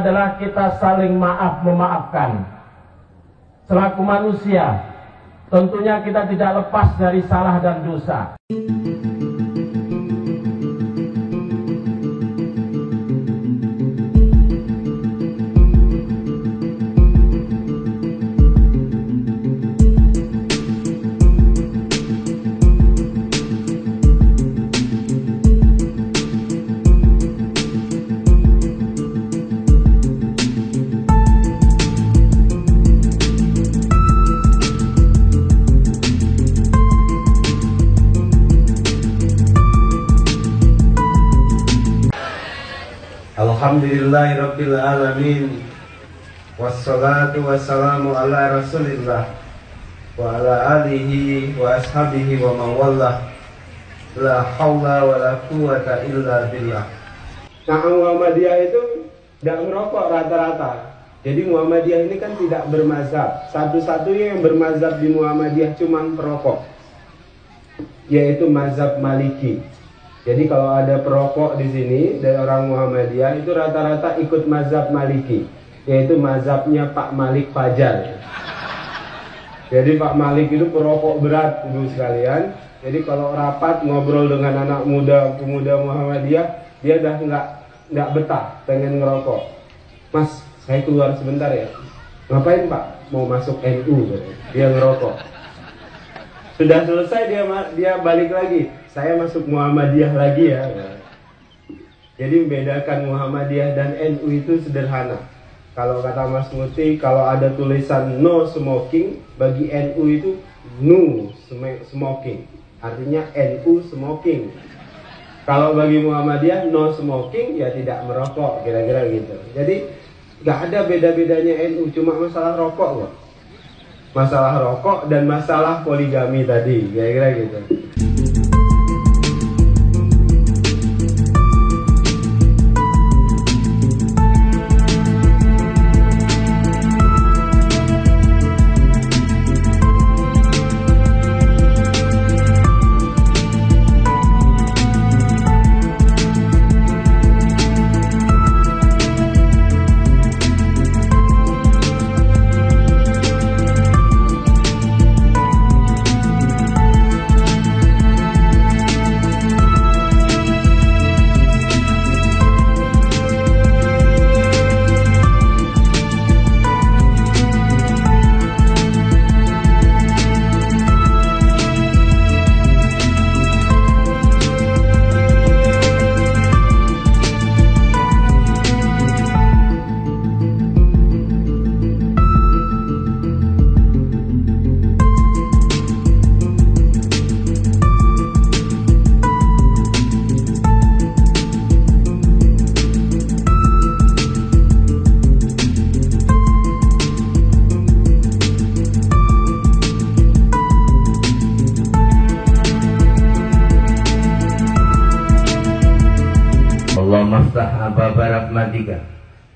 adalah kita saling maaf memaafkan. Selaku manusia, tentunya kita tidak lepas dari salah dan dosa. Alhamdulillahirabbil alamin. Wassalatu wassalamu ala Rasulillah wa ala alihi wa ashabihi wa mawallah. La haula wa la quwata illa billah. Nah, Muhammadiyah itu tidak merokok rata-rata. Jadi Muhammadiyah ini kan tidak bermazhab. Satu-satunya yang bermazhab di Muhammadiyah cuma perokok. Yaitu mazhab Maliki. Jadi kalau ada perokok di sini dari orang Muhammadiyah itu rata-rata ikut mazhab Maliki, yaitu mazhabnya Pak Malik Fajar. Jadi Pak Malik itu perokok berat ibu sekalian. Jadi kalau rapat ngobrol dengan anak muda pemuda Muhammadiyah, dia udah nggak nggak betah, pengen ngerokok. Mas, saya keluar sebentar ya. Ngapain Pak? Mau masuk NU, dia ngerokok. Sudah selesai dia dia balik lagi saya masuk Muhammadiyah lagi ya. Jadi membedakan Muhammadiyah dan NU itu sederhana. Kalau kata Mas Muti, kalau ada tulisan no smoking, bagi NU itu no smoking. Artinya NU smoking. Kalau bagi Muhammadiyah no smoking ya tidak merokok, kira-kira gitu. Jadi nggak ada beda-bedanya NU, cuma masalah rokok kok. Masalah rokok dan masalah poligami tadi, kira-kira gitu.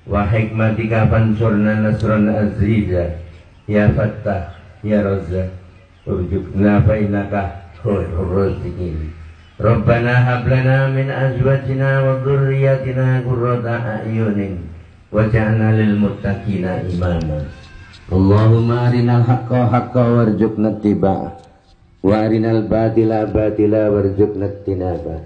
Wa hikmatika fansurna nasran aziza. Ya fattah ya razzaq. Urjukna bainaka khairur raziqin Rabbana hab lana min azwajina wa dhurriyyatina qurrata a'yunin. Waj'alna lil muttaqina imama. Allahumma arinal haqqa haqqa warzuqna ittiba'ah wa arinal batila batila warzuqna ijtinabah